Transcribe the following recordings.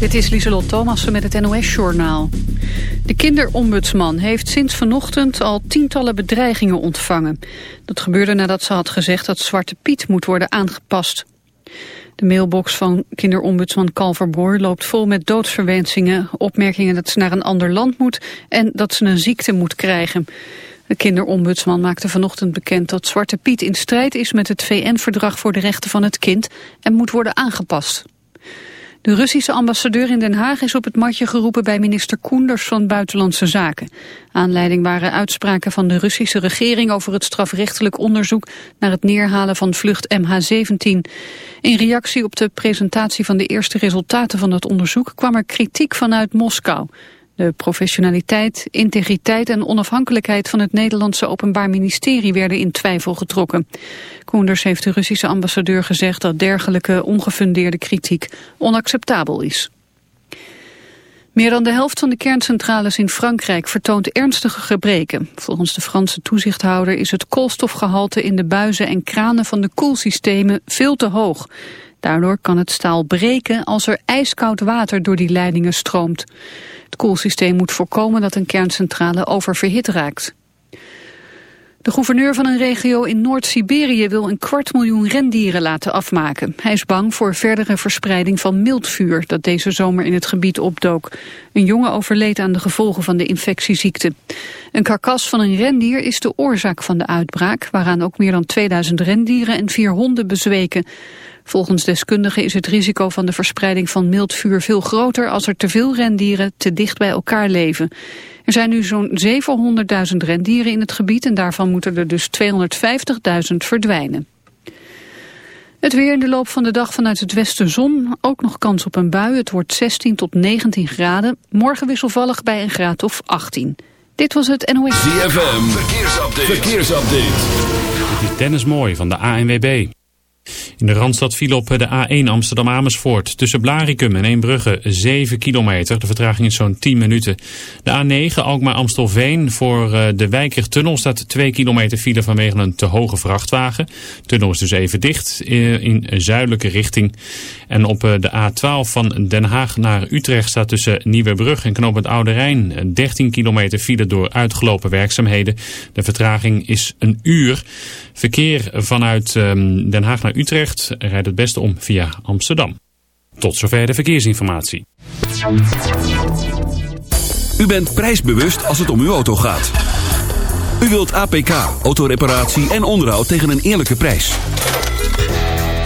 Dit is Lieselot Thomassen met het NOS-journaal. De kinderombudsman heeft sinds vanochtend al tientallen bedreigingen ontvangen. Dat gebeurde nadat ze had gezegd dat Zwarte Piet moet worden aangepast. De mailbox van kinderombudsman Calverboor loopt vol met doodsverwensingen, opmerkingen dat ze naar een ander land moet en dat ze een ziekte moet krijgen. De kinderombudsman maakte vanochtend bekend dat Zwarte Piet in strijd is met het VN-verdrag voor de rechten van het kind en moet worden aangepast. De Russische ambassadeur in Den Haag is op het matje geroepen bij minister Koenders van Buitenlandse Zaken. Aanleiding waren uitspraken van de Russische regering over het strafrechtelijk onderzoek naar het neerhalen van vlucht MH17. In reactie op de presentatie van de eerste resultaten van dat onderzoek kwam er kritiek vanuit Moskou. De professionaliteit, integriteit en onafhankelijkheid van het Nederlandse Openbaar Ministerie werden in twijfel getrokken. Koenders heeft de Russische ambassadeur gezegd dat dergelijke ongefundeerde kritiek onacceptabel is. Meer dan de helft van de kerncentrales in Frankrijk vertoont ernstige gebreken. Volgens de Franse toezichthouder is het koolstofgehalte in de buizen en kranen van de koelsystemen veel te hoog. Daardoor kan het staal breken als er ijskoud water door die leidingen stroomt. Het koelsysteem moet voorkomen dat een kerncentrale oververhit raakt. De gouverneur van een regio in Noord-Siberië wil een kwart miljoen rendieren laten afmaken. Hij is bang voor verdere verspreiding van mildvuur dat deze zomer in het gebied opdook. Een jongen overleed aan de gevolgen van de infectieziekte. Een karkas van een rendier is de oorzaak van de uitbraak, waaraan ook meer dan 2000 rendieren en vier honden bezweken. Volgens deskundigen is het risico van de verspreiding van mildvuur veel groter als er te veel rendieren te dicht bij elkaar leven. Er zijn nu zo'n 700.000 rendieren in het gebied en daarvan moeten er dus 250.000 verdwijnen. Het weer in de loop van de dag vanuit het westen zon. Ook nog kans op een bui. Het wordt 16 tot 19 graden. Morgen wisselvallig bij een graad of 18. Dit was het NOS. ZFM. Verkeersupdate. Verkeersupdate. Dit is Dennis Mooi van de ANWB. In de Randstad viel op de A1 Amsterdam-Amersfoort. Tussen Blaricum en Eembrugge 7 kilometer. De vertraging is zo'n 10 minuten. De A9 Alkmaar-Amstelveen voor eh, de Wijkertunnel staat 2 kilometer file vanwege een te hoge vrachtwagen. De tunnel is dus even dicht eh, in zuidelijke richting. En op eh, de A12 van Den Haag naar Utrecht staat tussen Nieuwebrug en Knoopend Oude Rijn 13 kilometer file door uitgelopen werkzaamheden. De vertraging is een uur. Verkeer vanuit ehm, Den Haag naar Utrecht rijdt het beste om via Amsterdam. Tot zover de verkeersinformatie. U bent prijsbewust als het om uw auto gaat. U wilt APK, autoreparatie en onderhoud tegen een eerlijke prijs.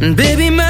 Baby, my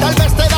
Tal vez te da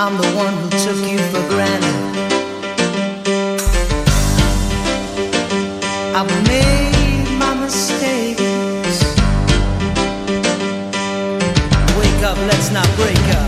I'm the one who took you for granted. I've made my mistakes. Wake up, let's not break up.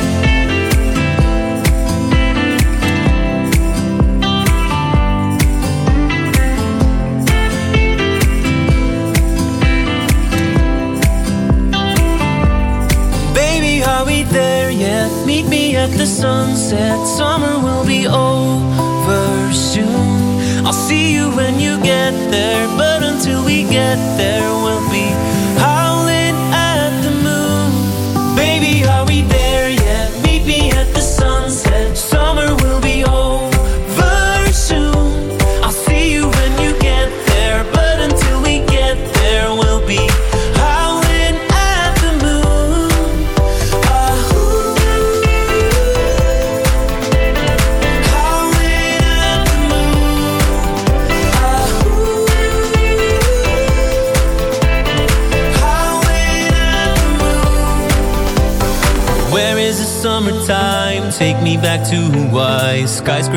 Meet me at the sunset. Summer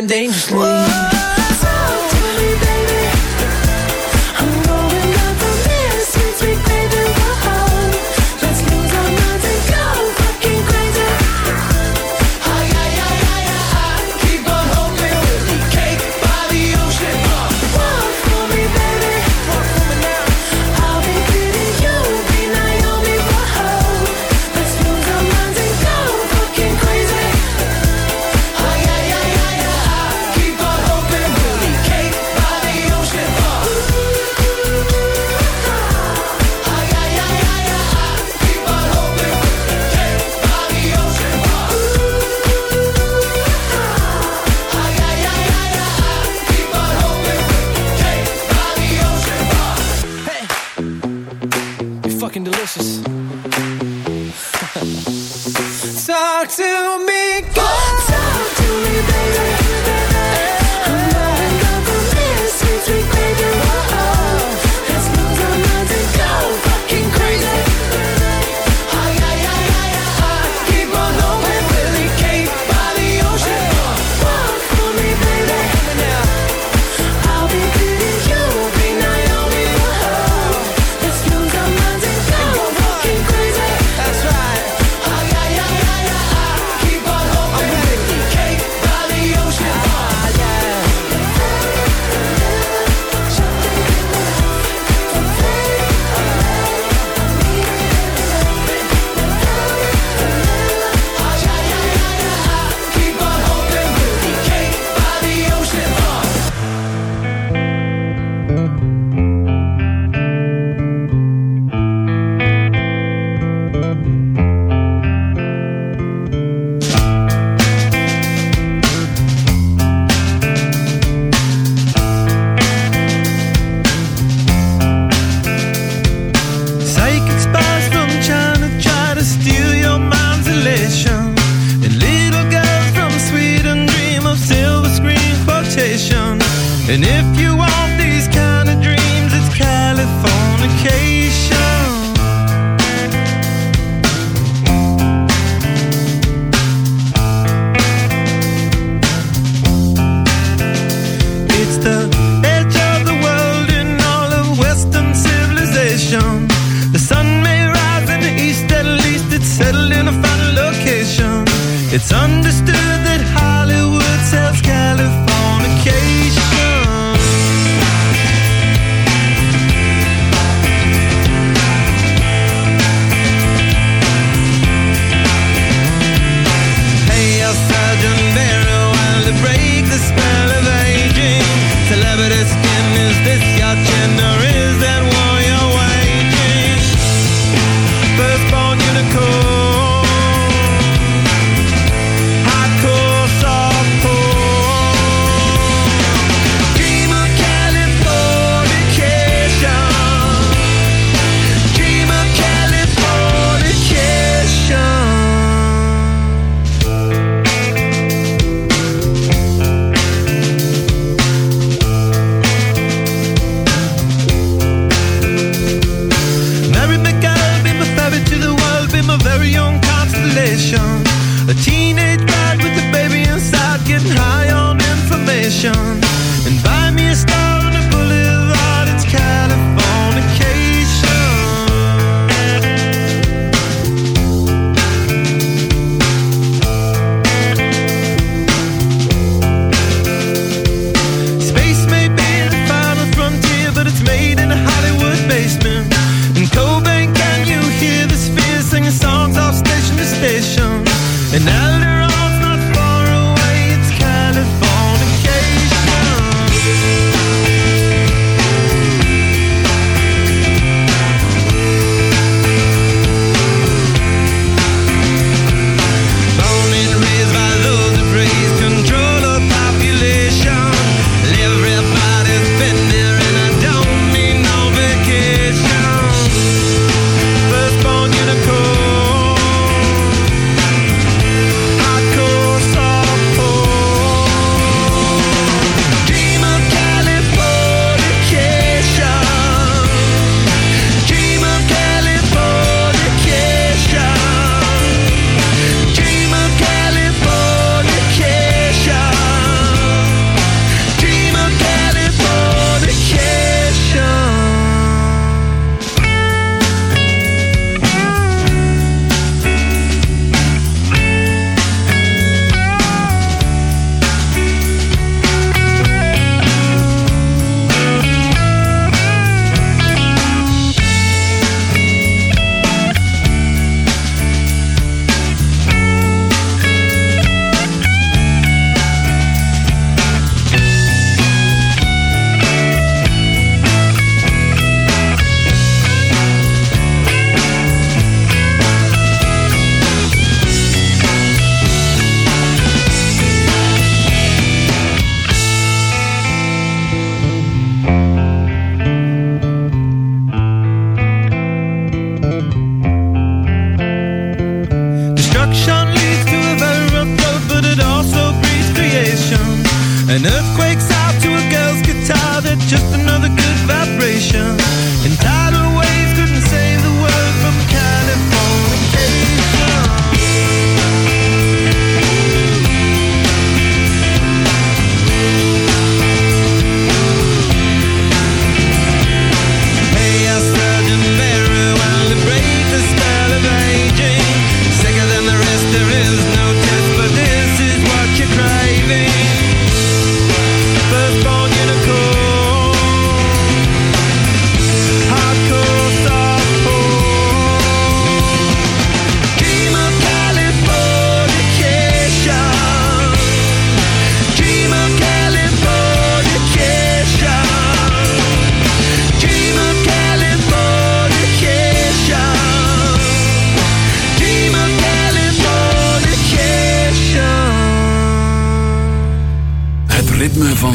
Living dangerously.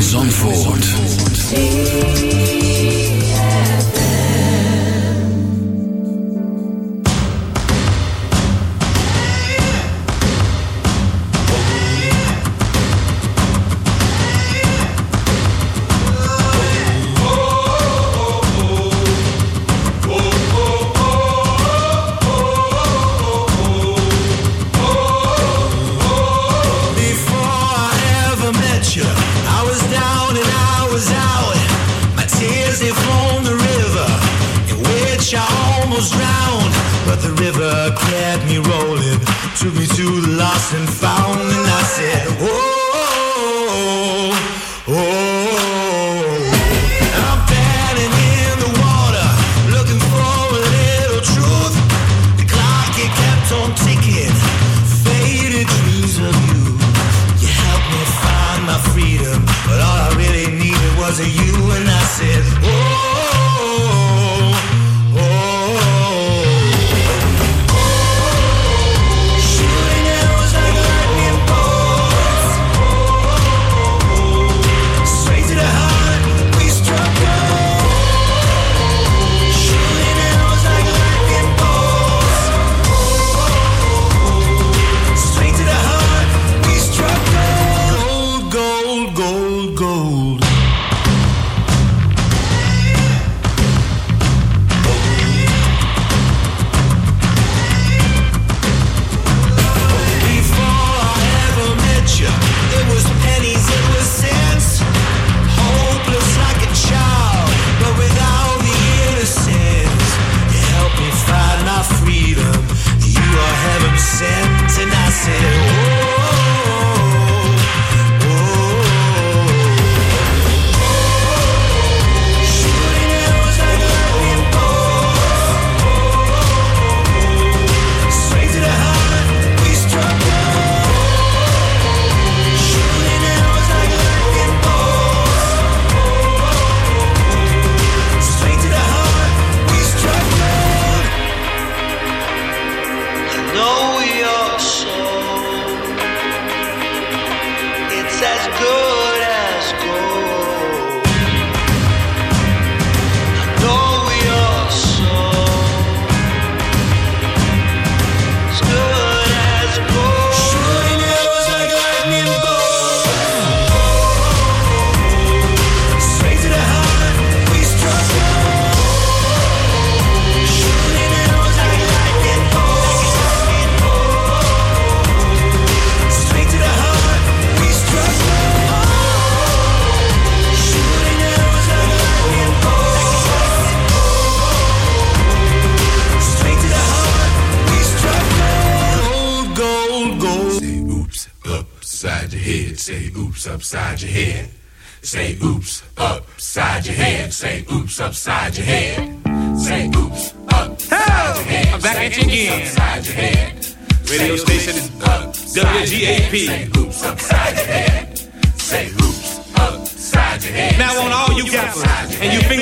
Zandvoort.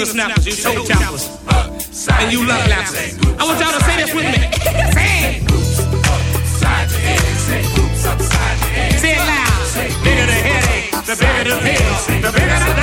whippersnappers, you toe choppers, and you love lappers. I want y'all to say this with me. say it. Say it loud. Bigger the headache, the bigger the pill, the bigger the